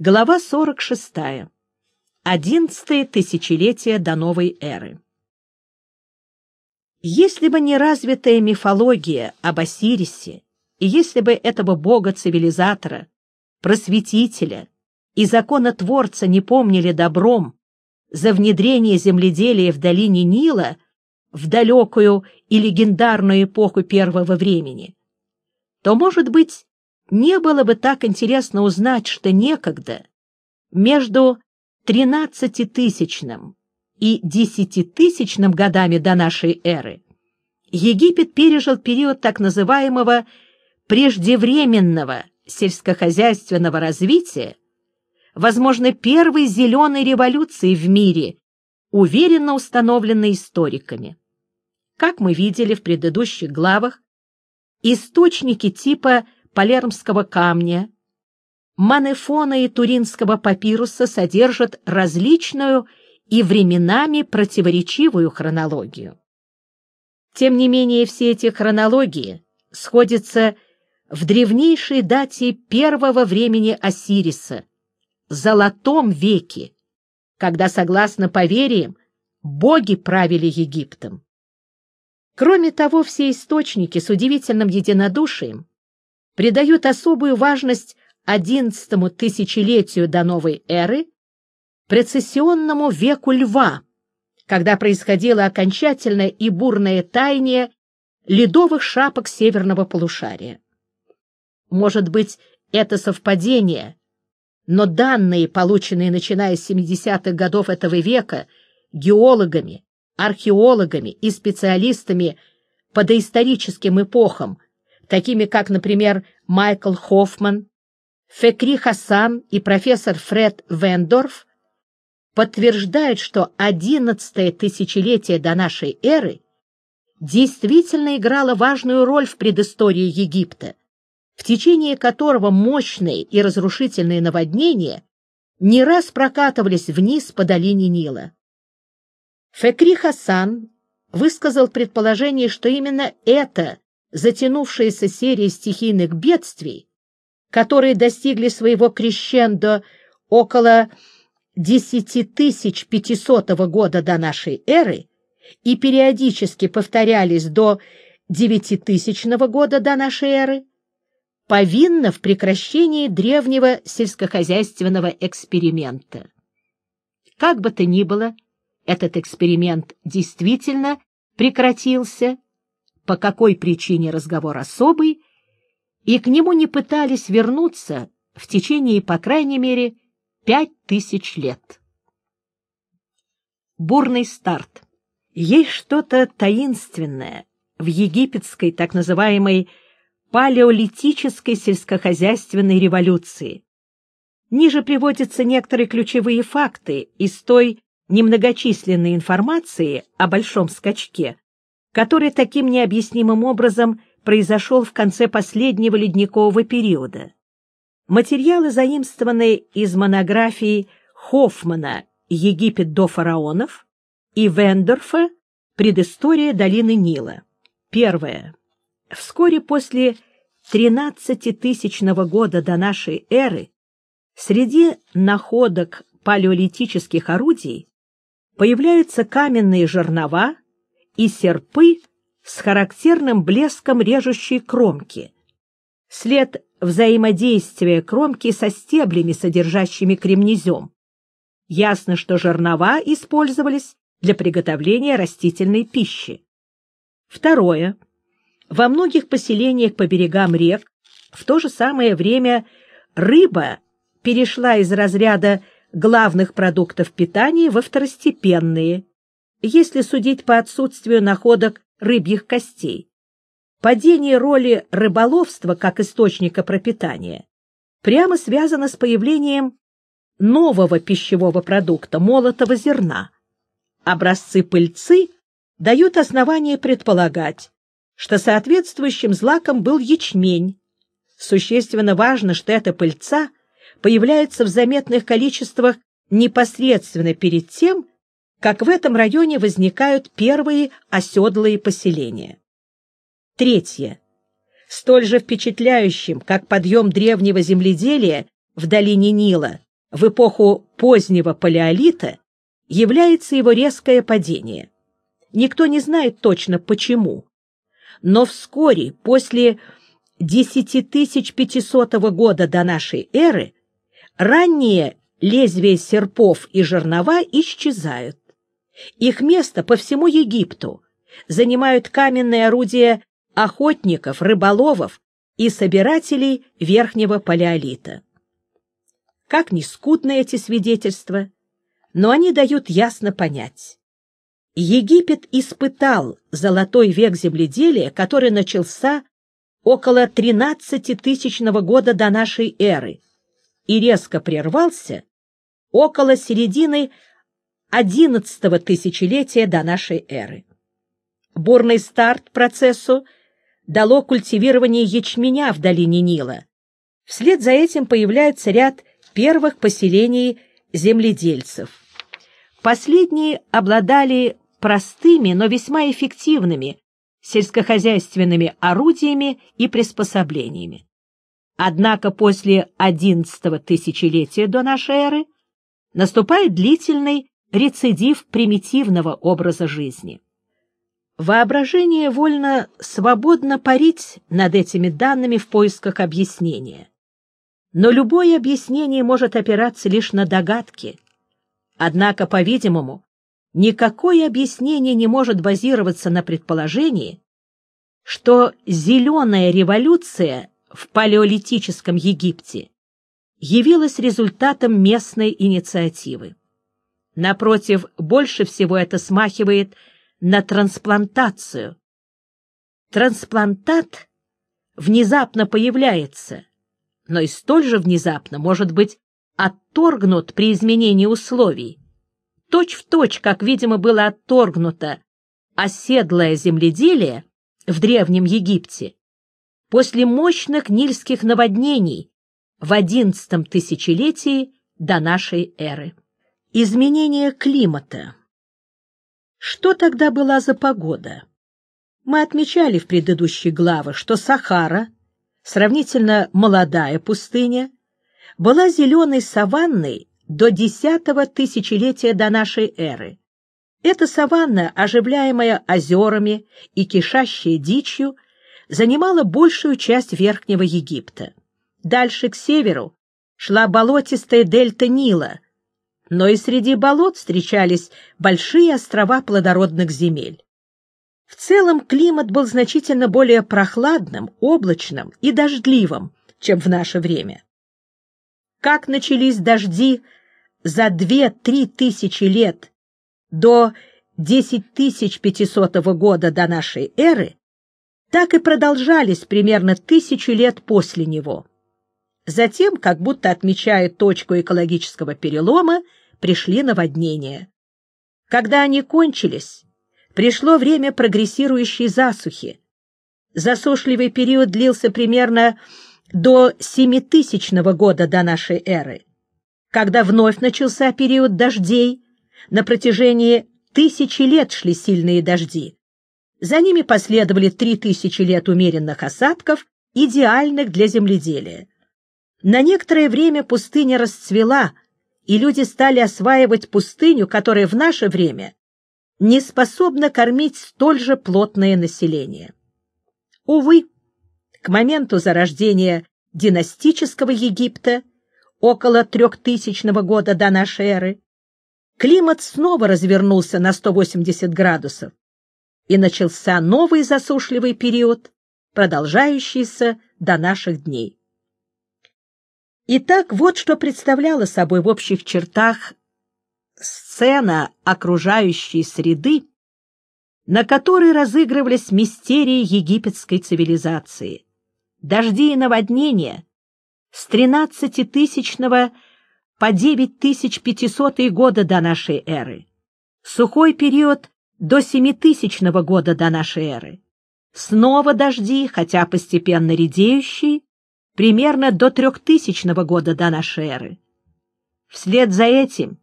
Глава 46. Одиннадцатое тысячелетие до новой эры. Если бы не развитая мифология об Осирисе, и если бы этого бога-цивилизатора, просветителя и законотворца не помнили добром за внедрение земледелия в долине Нила в далекую и легендарную эпоху первого времени, то, может быть, не было бы так интересно узнать, что некогда между тринадцатитысячным и десятитысячным годами до нашей эры Египет пережил период так называемого преждевременного сельскохозяйственного развития, возможно, первой зеленой революции в мире, уверенно установленной историками. Как мы видели в предыдущих главах, источники типа палермского камня, манефона и туринского папируса содержат различную и временами противоречивую хронологию. Тем не менее, все эти хронологии сходятся в древнейшей дате первого времени Осириса, золотом веке, когда, согласно поверьям, боги правили Египтом. Кроме того, все источники с удивительным единодушием придают особую важность одиннадцатому тысячелетию до новой эры, прецессионному веку льва, когда происходило окончательное и бурное таяние ледовых шапок северного полушария. Может быть, это совпадение, но данные, полученные начиная с 70-х годов этого века геологами, археологами и специалистами по доисторическим эпохам, такими как, например, Майкл Хоффман, Фекри Хасан и профессор Фред Вендорф, подтверждают, что одиннадцатое тысячелетие до нашей эры действительно играло важную роль в предыстории Египта, в течение которого мощные и разрушительные наводнения не раз прокатывались вниз по долине Нила. Фекри Хасан высказал предположение, что именно это затянувшаяся серия стихийных бедствий, которые достигли своего крещендо около 10500 года до нашей эры и периодически повторялись до 9000 года до нашей эры, повинна в прекращении древнего сельскохозяйственного эксперимента. Как бы то ни было, этот эксперимент действительно прекратился, по какой причине разговор особый, и к нему не пытались вернуться в течение, по крайней мере, пять тысяч лет. Бурный старт. Есть что-то таинственное в египетской так называемой палеолитической сельскохозяйственной революции. Ниже приводятся некоторые ключевые факты из той немногочисленной информации о большом скачке, который таким необъяснимым образом произошел в конце последнего ледникового периода. Материалы, заимствованные из монографии Хоффмана «Египет до фараонов» и Вендорфа «Предыстория долины Нила». Первое. Вскоре после 13-тысячного года до нашей эры среди находок палеолитических орудий появляются каменные жернова и серпы с характерным блеском режущей кромки. След взаимодействия кромки со стеблями, содержащими кремнезем. Ясно, что жернова использовались для приготовления растительной пищи. Второе. Во многих поселениях по берегам рек в то же самое время рыба перешла из разряда главных продуктов питания во второстепенные, если судить по отсутствию находок рыбьих костей. Падение роли рыболовства как источника пропитания прямо связано с появлением нового пищевого продукта – молотого зерна. Образцы пыльцы дают основание предполагать, что соответствующим злаком был ячмень. Существенно важно, что эта пыльца появляется в заметных количествах непосредственно перед тем, как в этом районе возникают первые оседлые поселения. Третье. Столь же впечатляющим, как подъем древнего земледелия в долине Нила, в эпоху позднего палеолита является его резкое падение. Никто не знает точно почему, но вскоре после 10500 года до нашей эры ранние лезвия серпов и жернова исчезают. Их место по всему Египту занимают каменные орудия охотников, рыболовов и собирателей верхнего палеолита. Как ни скудны эти свидетельства, но они дают ясно понять. Египет испытал золотой век земледелия, который начался около 13-тысячного года до нашей эры и резко прервался около середины XI тысячелетия до нашей эры. Бурный старт процессу дало культивирование ячменя в долине Нила. Вслед за этим появляется ряд первых поселений земледельцев. Последние обладали простыми, но весьма эффективными сельскохозяйственными орудиями и приспособлениями. Однако после XI тысячелетия до нашей эры наступает длительный рецидив примитивного образа жизни. Воображение вольно свободно парить над этими данными в поисках объяснения. Но любое объяснение может опираться лишь на догадки. Однако, по-видимому, никакое объяснение не может базироваться на предположении, что зеленая революция в палеолитическом Египте явилась результатом местной инициативы. Напротив, больше всего это смахивает на трансплантацию. Трансплантат внезапно появляется, но и столь же внезапно может быть отторгнут при изменении условий, точь в точь, как, видимо, было отторгнуто оседлое земледелие в Древнем Египте после мощных нильских наводнений в XI тысячелетии до нашей эры. Изменение климата. Что тогда была за погода? Мы отмечали в предыдущей главе, что Сахара, сравнительно молодая пустыня, была зеленой саванной до десятого тысячелетия до нашей эры. Эта саванна, оживляемая озерами и кишащая дичью, занимала большую часть Верхнего Египта. Дальше к северу шла болотистая дельта Нила, но и среди болот встречались большие острова плодородных земель. В целом климат был значительно более прохладным, облачным и дождливым, чем в наше время. Как начались дожди за 2-3 тысячи лет до 10500 года до нашей эры, так и продолжались примерно тысячу лет после него. Затем, как будто отмечая точку экологического перелома, пришли наводнения. Когда они кончились, пришло время прогрессирующей засухи. Засушливый период длился примерно до 7000 года до нашей эры, когда вновь начался период дождей, на протяжении тысячи лет шли сильные дожди. За ними последовали три тысячи лет умеренных осадков, идеальных для земледелия. На некоторое время пустыня расцвела, и люди стали осваивать пустыню, которая в наше время не способна кормить столь же плотное население. Увы, к моменту зарождения династического Египта, около трехтысячного года до нашей эры, климат снова развернулся на 180 градусов, и начался новый засушливый период, продолжающийся до наших дней. Итак, вот что представляла собой в общих чертах сцена окружающей среды, на которой разыгрывались мистерии египетской цивилизации. Дожди и наводнения с 13-тысячного по 9500 года до нашей эры, сухой период до 7000 года до нашей эры, снова дожди, хотя постепенно редеющие, примерно до 3000 года до нашей эры. Вслед за этим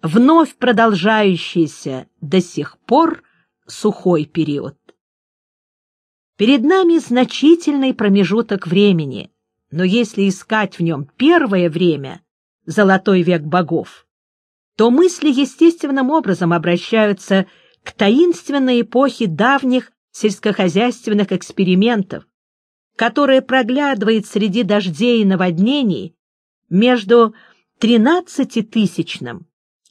вновь продолжающийся до сих пор сухой период. Перед нами значительный промежуток времени, но если искать в нем первое время, «Золотой век богов», то мысли естественным образом обращаются к таинственной эпохе давних сельскохозяйственных экспериментов, которая проглядывает среди дождей и наводнений между 13-тысячным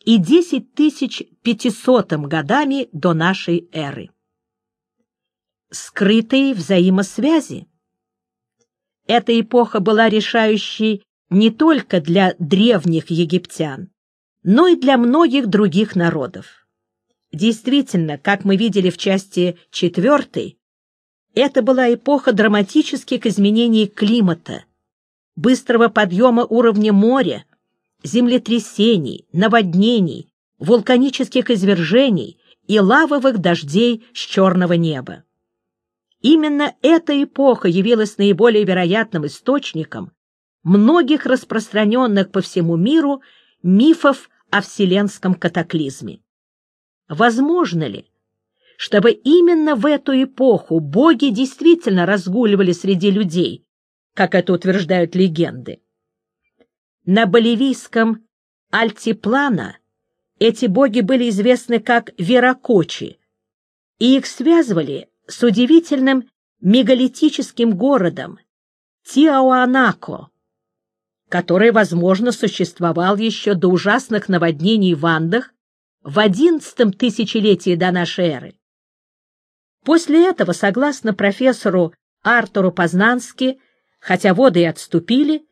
и 10500 годами до нашей эры. Скрытые взаимосвязи. Эта эпоха была решающей не только для древних египтян, но и для многих других народов. Действительно, как мы видели в части четвертой, это была эпоха драматических изменений климата, быстрого подъема уровня моря, землетрясений, наводнений, вулканических извержений и лавовых дождей с черного неба. Именно эта эпоха явилась наиболее вероятным источником многих распространенных по всему миру мифов о вселенском катаклизме. Возможно ли, чтобы именно в эту эпоху боги действительно разгуливали среди людей, как это утверждают легенды? На боливийском Альтиплана эти боги были известны как Веракочи, и их связывали с удивительным мегалитическим городом Тиауанако, который, возможно, существовал еще до ужасных наводнений в Андах в одиннадцатом тысячелетии до нашей эры. После этого, согласно профессору Артуру Познански, хотя воды и отступили,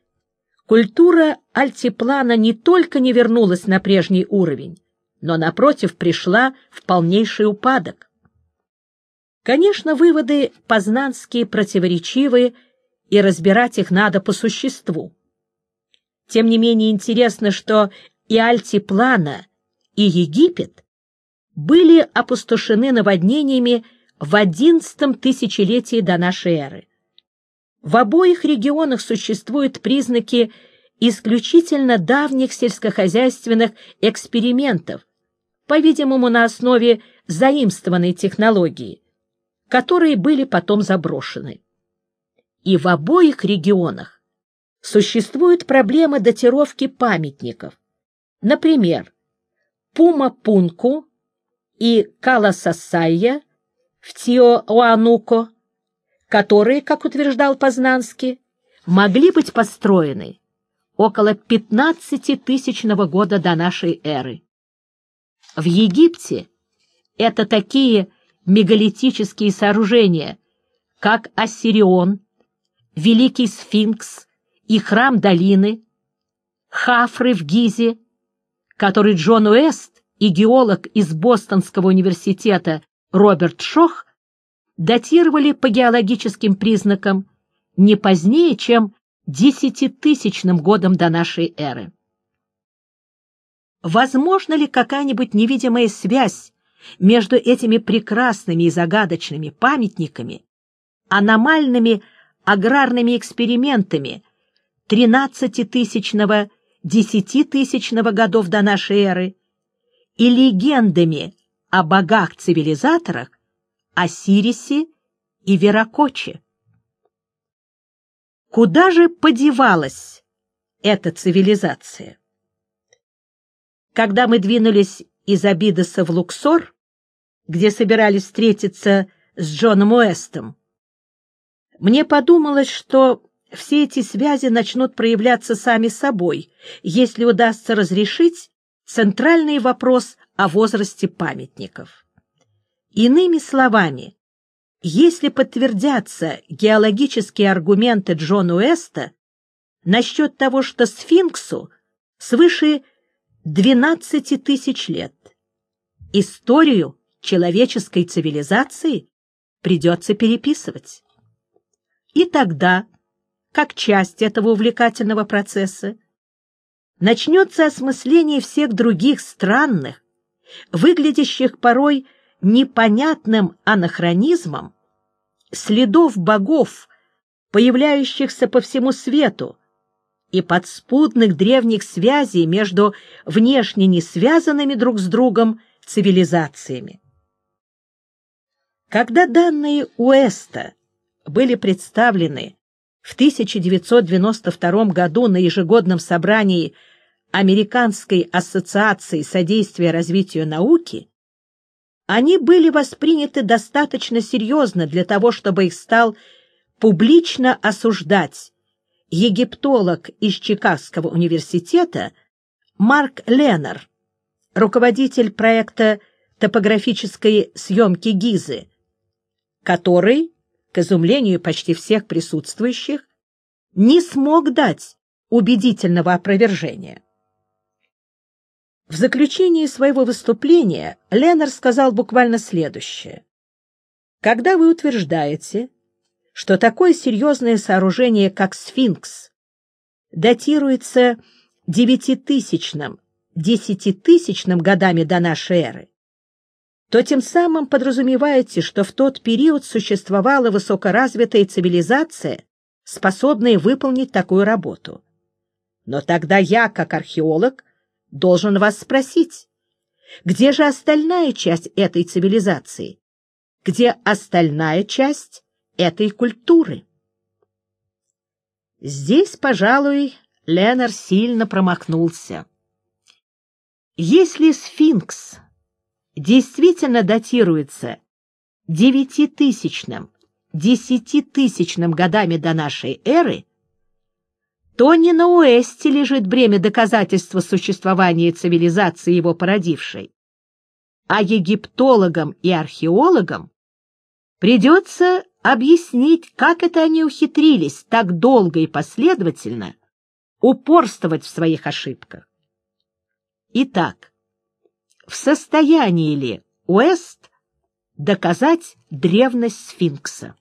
культура альтиплана не только не вернулась на прежний уровень, но, напротив, пришла в полнейший упадок. Конечно, выводы познанские противоречивые, и разбирать их надо по существу. Тем не менее интересно, что и альтиплана, и Египет были опустошены наводнениями в одиннадцатом тысячелетии до нашей эры. В обоих регионах существуют признаки исключительно давних сельскохозяйственных экспериментов, по-видимому, на основе заимствованной технологии, которые были потом заброшены. И в обоих регионах существуют проблемы датировки памятников. Например, Пума-Пунку и Каласасайя в Тиоуануко, которые, как утверждал Познанский, могли быть построены около 15-тысячного года до нашей эры. В Египте это такие мегалитические сооружения, как Ассирион, Великий Сфинкс и Храм Долины, Хафры в Гизе, который Джон Уэст и геолог из Бостонского университета Роберт Шох датировали по геологическим признакам не позднее, чем десятитысячным годом до нашей эры. Возможно ли какая-нибудь невидимая связь между этими прекрасными и загадочными памятниками, аномальными аграрными экспериментами 13-тысячного, 10-тысячного годов до нашей эры и легендами о богах-цивилизаторах Осирисе и Веракоче. Куда же подевалась эта цивилизация? Когда мы двинулись из Абидоса в Луксор, где собирались встретиться с Джоном Уэстом, мне подумалось, что все эти связи начнут проявляться сами собой, если удастся разрешить центральный вопрос о возрасте памятников. Иными словами, если подтвердятся геологические аргументы Джона Уэста насчет того, что сфинксу свыше 12 тысяч лет, историю человеческой цивилизации придется переписывать. И тогда, как часть этого увлекательного процесса, начнется осмысление всех других странных, выглядящих порой непонятным анахронизмом следов богов, появляющихся по всему свету, и подспудных древних связей между внешне не связанными друг с другом цивилизациями. Когда данные Уэста были представлены в 1992 году на ежегодном собрании Американской ассоциации содействия развитию науки, они были восприняты достаточно серьезно для того, чтобы их стал публично осуждать египтолог из Чикагского университета Марк Леннер, руководитель проекта топографической съемки Гизы, который, к изумлению почти всех присутствующих, не смог дать убедительного опровержения. В заключении своего выступления Леннер сказал буквально следующее. «Когда вы утверждаете, что такое серьезное сооружение, как сфинкс, датируется девятитысячным, десятитысячным годами до нашей эры, то тем самым подразумеваете, что в тот период существовала высокоразвитая цивилизация, способная выполнить такую работу. Но тогда я, как археолог, должен вас спросить, где же остальная часть этой цивилизации? Где остальная часть этой культуры? Здесь, пожалуй, Ленар сильно промахнулся. Если сфинкс действительно датируется девятитысячным, десятитысячным годами до нашей эры, то не на Уэсте лежит бремя доказательства существования цивилизации его породившей, а египтологам и археологам придется объяснить, как это они ухитрились так долго и последовательно упорствовать в своих ошибках. Итак, в состоянии ли Уэст доказать древность сфинкса?